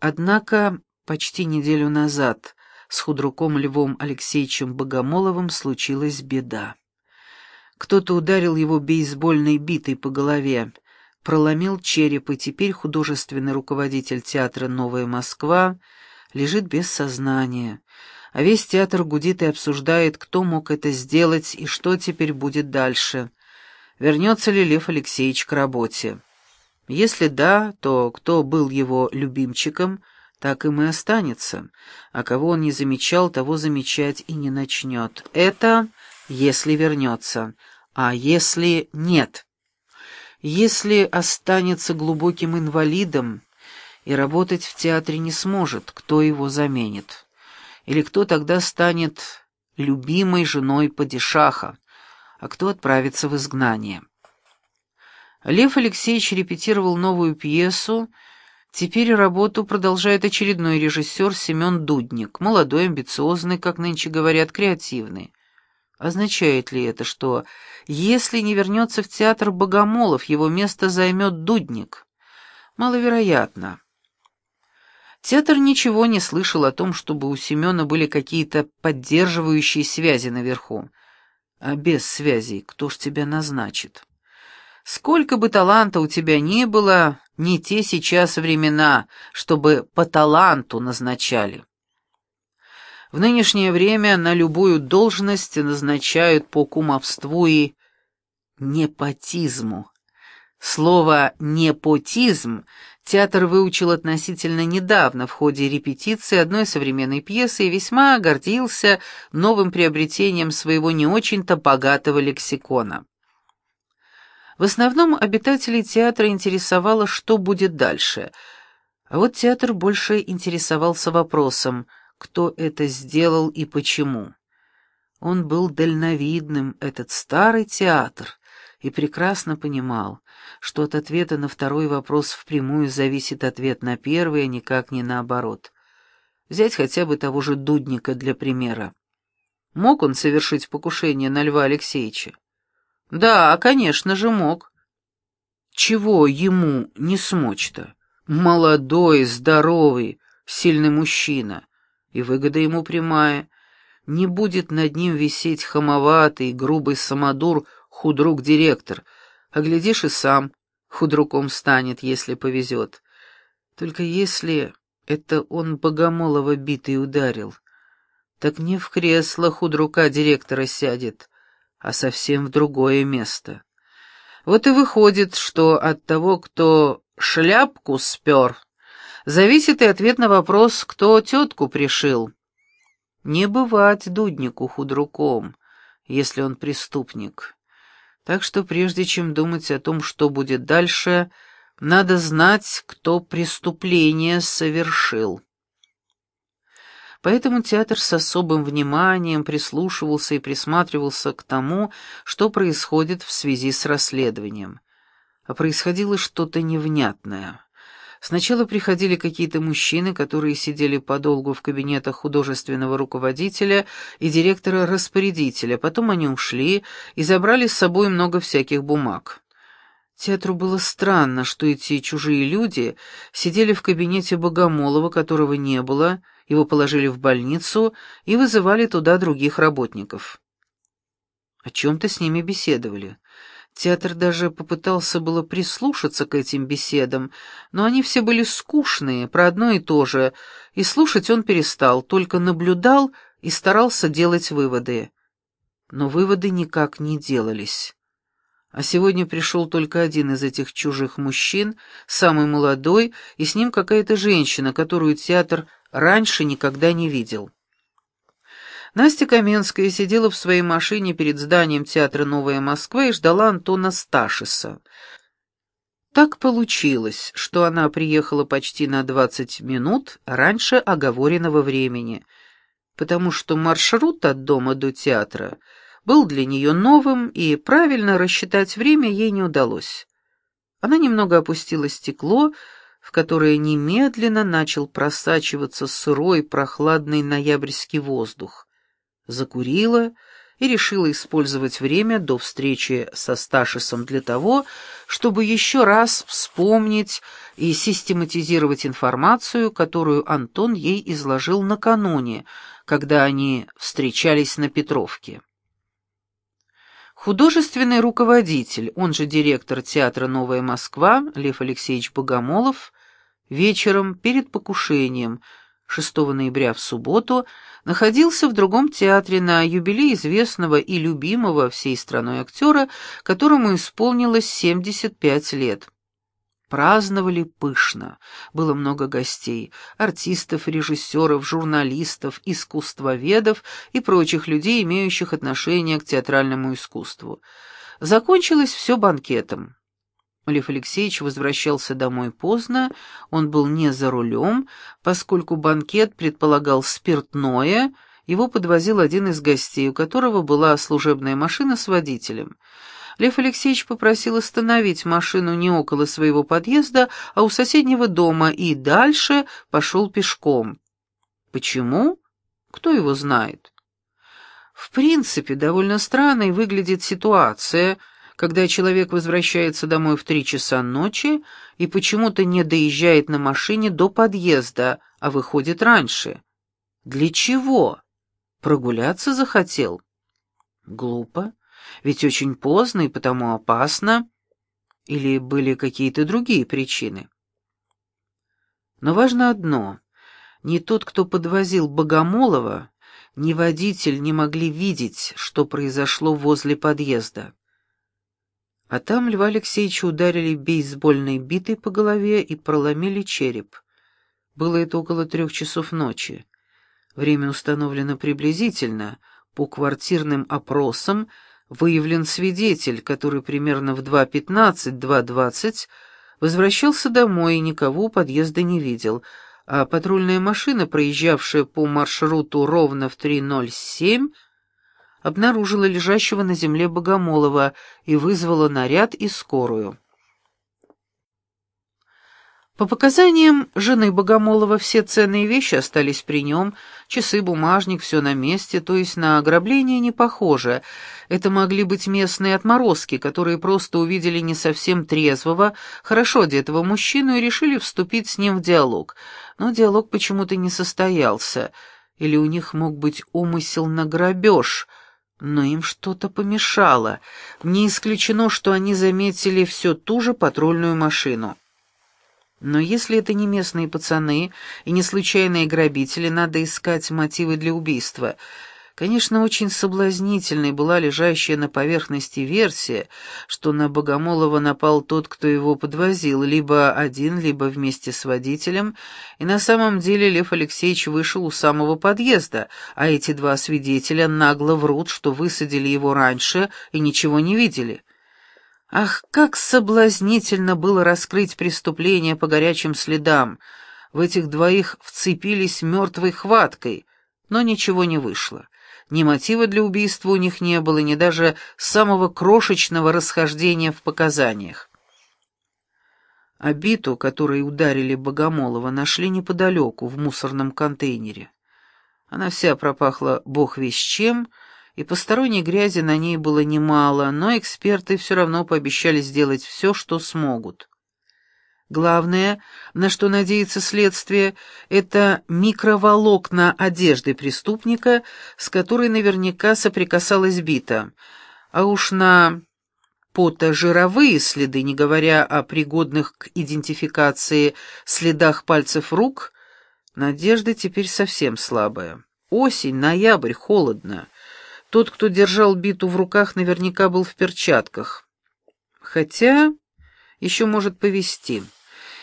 Однако почти неделю назад с худруком Львом Алексеевичем Богомоловым случилась беда. Кто-то ударил его бейсбольной битой по голове, проломил череп, и теперь художественный руководитель театра «Новая Москва» лежит без сознания, а весь театр гудит и обсуждает, кто мог это сделать и что теперь будет дальше. Вернется ли Лев Алексеевич к работе? Если да, то кто был его любимчиком, так им и останется, а кого он не замечал, того замечать и не начнет. Это если вернется, а если нет. Если останется глубоким инвалидом и работать в театре не сможет, кто его заменит? Или кто тогда станет любимой женой падишаха, а кто отправится в изгнание? Лев Алексеевич репетировал новую пьесу, теперь работу продолжает очередной режиссер Семен Дудник, молодой, амбициозный, как нынче говорят, креативный. Означает ли это, что если не вернется в театр Богомолов, его место займет Дудник? Маловероятно. Театр ничего не слышал о том, чтобы у Семена были какие-то поддерживающие связи наверху. А без связей кто ж тебя назначит? Сколько бы таланта у тебя ни было, не те сейчас времена, чтобы по таланту назначали. В нынешнее время на любую должность назначают по кумовству и непотизму. Слово «непотизм» театр выучил относительно недавно в ходе репетиции одной современной пьесы и весьма гордился новым приобретением своего не очень-то богатого лексикона. В основном обитателей театра интересовало, что будет дальше. А вот театр больше интересовался вопросом, кто это сделал и почему. Он был дальновидным, этот старый театр, и прекрасно понимал, что от ответа на второй вопрос впрямую зависит ответ на первый, а никак не наоборот. Взять хотя бы того же Дудника для примера. Мог он совершить покушение на Льва Алексеевича? Да, конечно же, мог. Чего ему не смочь-то? Молодой, здоровый, сильный мужчина. И выгода ему прямая. Не будет над ним висеть хамоватый, грубый самодур, худрук-директор, а глядишь и сам худруком станет, если повезет. Только если это он Богомолова битый ударил, так не в кресло худрука директора сядет, а совсем в другое место. Вот и выходит, что от того, кто шляпку спер, зависит и ответ на вопрос, кто тетку пришил. Не бывать дуднику худруком, если он преступник. Так что прежде чем думать о том, что будет дальше, надо знать, кто преступление совершил. Поэтому театр с особым вниманием прислушивался и присматривался к тому, что происходит в связи с расследованием. А происходило что-то невнятное. Сначала приходили какие-то мужчины, которые сидели подолгу в кабинетах художественного руководителя и директора-распорядителя, потом они ушли и забрали с собой много всяких бумаг. Театру было странно, что эти чужие люди сидели в кабинете Богомолова, которого не было, его положили в больницу и вызывали туда других работников. О чем-то с ними беседовали. Театр даже попытался было прислушаться к этим беседам, но они все были скучные, про одно и то же, и слушать он перестал, только наблюдал и старался делать выводы. Но выводы никак не делались. А сегодня пришел только один из этих чужих мужчин, самый молодой, и с ним какая-то женщина, которую театр раньше никогда не видел. Настя Каменская сидела в своей машине перед зданием театра «Новая Москва» и ждала Антона Сташиса. Так получилось, что она приехала почти на двадцать минут раньше оговоренного времени, потому что маршрут от дома до театра был для нее новым, и правильно рассчитать время ей не удалось. Она немного опустила стекло, в которое немедленно начал просачиваться сырой прохладный ноябрьский воздух, закурила и решила использовать время до встречи со Сташисом для того, чтобы еще раз вспомнить и систематизировать информацию, которую Антон ей изложил накануне, когда они встречались на Петровке. Художественный руководитель, он же директор театра «Новая Москва» Лев Алексеевич Богомолов, вечером перед покушением – 6 ноября в субботу находился в другом театре на юбилей известного и любимого всей страной актера, которому исполнилось 75 лет. Праздновали пышно. Было много гостей, артистов, режиссеров, журналистов, искусствоведов и прочих людей, имеющих отношение к театральному искусству. Закончилось все банкетом. Лев Алексеевич возвращался домой поздно, он был не за рулем, поскольку банкет предполагал спиртное, его подвозил один из гостей, у которого была служебная машина с водителем. Лев Алексеевич попросил остановить машину не около своего подъезда, а у соседнего дома, и дальше пошел пешком. Почему? Кто его знает? В принципе, довольно странной выглядит ситуация — когда человек возвращается домой в три часа ночи и почему-то не доезжает на машине до подъезда, а выходит раньше. Для чего? Прогуляться захотел? Глупо, ведь очень поздно и потому опасно. Или были какие-то другие причины? Но важно одно. Ни тот, кто подвозил Богомолова, ни водитель не могли видеть, что произошло возле подъезда. А там Льва Алексеевича ударили бейсбольной битой по голове и проломили череп. Было это около трех часов ночи. Время установлено приблизительно. По квартирным опросам выявлен свидетель, который примерно в 2.15-2.20 возвращался домой и никого у подъезда не видел, а патрульная машина, проезжавшая по маршруту ровно в 3.07, обнаружила лежащего на земле Богомолова и вызвала наряд и скорую. По показаниям жены Богомолова, все ценные вещи остались при нем, часы, бумажник, все на месте, то есть на ограбление не похоже. Это могли быть местные отморозки, которые просто увидели не совсем трезвого, хорошо одетого мужчину и решили вступить с ним в диалог. Но диалог почему-то не состоялся. Или у них мог быть умысел на грабеж — но им что-то помешало. Не исключено, что они заметили все ту же патрульную машину. Но если это не местные пацаны и не случайные грабители, надо искать мотивы для убийства — Конечно, очень соблазнительной была лежащая на поверхности версия, что на Богомолова напал тот, кто его подвозил, либо один, либо вместе с водителем, и на самом деле Лев Алексеевич вышел у самого подъезда, а эти два свидетеля нагло врут, что высадили его раньше и ничего не видели. Ах, как соблазнительно было раскрыть преступление по горячим следам! В этих двоих вцепились мертвой хваткой, но ничего не вышло. Ни мотива для убийства у них не было, ни даже самого крошечного расхождения в показаниях. Обиту, которой ударили Богомолова, нашли неподалеку, в мусорном контейнере. Она вся пропахла бог весь чем, и посторонней грязи на ней было немало, но эксперты все равно пообещали сделать все, что смогут. Главное, на что надеется следствие, это микроволокна одежды преступника, с которой наверняка соприкасалась бита. А уж на потожировые следы, не говоря о пригодных к идентификации следах пальцев рук, надежда теперь совсем слабая. Осень, ноябрь, холодно. Тот, кто держал биту в руках, наверняка был в перчатках. Хотя еще может повезти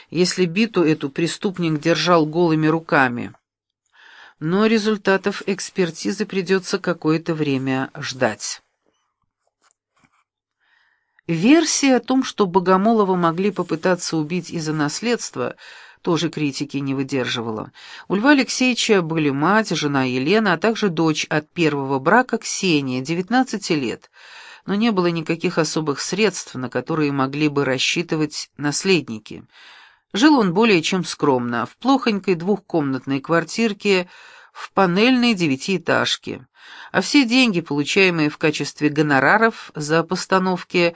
если биту эту преступник держал голыми руками. Но результатов экспертизы придется какое-то время ждать. Версия о том, что Богомолова могли попытаться убить из-за наследства, тоже критики не выдерживала. У Льва Алексеевича были мать, жена Елена, а также дочь от первого брака Ксения, 19 лет, но не было никаких особых средств, на которые могли бы рассчитывать наследники – Жил он более чем скромно, в плохонькой двухкомнатной квартирке в панельной девятиэтажке, а все деньги, получаемые в качестве гонораров за постановки,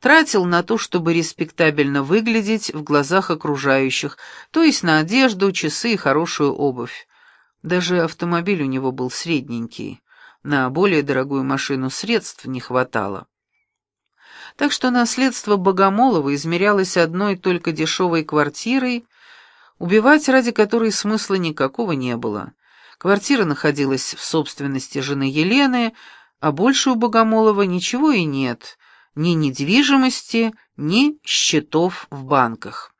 тратил на то, чтобы респектабельно выглядеть в глазах окружающих, то есть на одежду, часы и хорошую обувь. Даже автомобиль у него был средненький, на более дорогую машину средств не хватало. Так что наследство Богомолова измерялось одной только дешевой квартирой, убивать ради которой смысла никакого не было. Квартира находилась в собственности жены Елены, а больше у Богомолова ничего и нет, ни недвижимости, ни счетов в банках.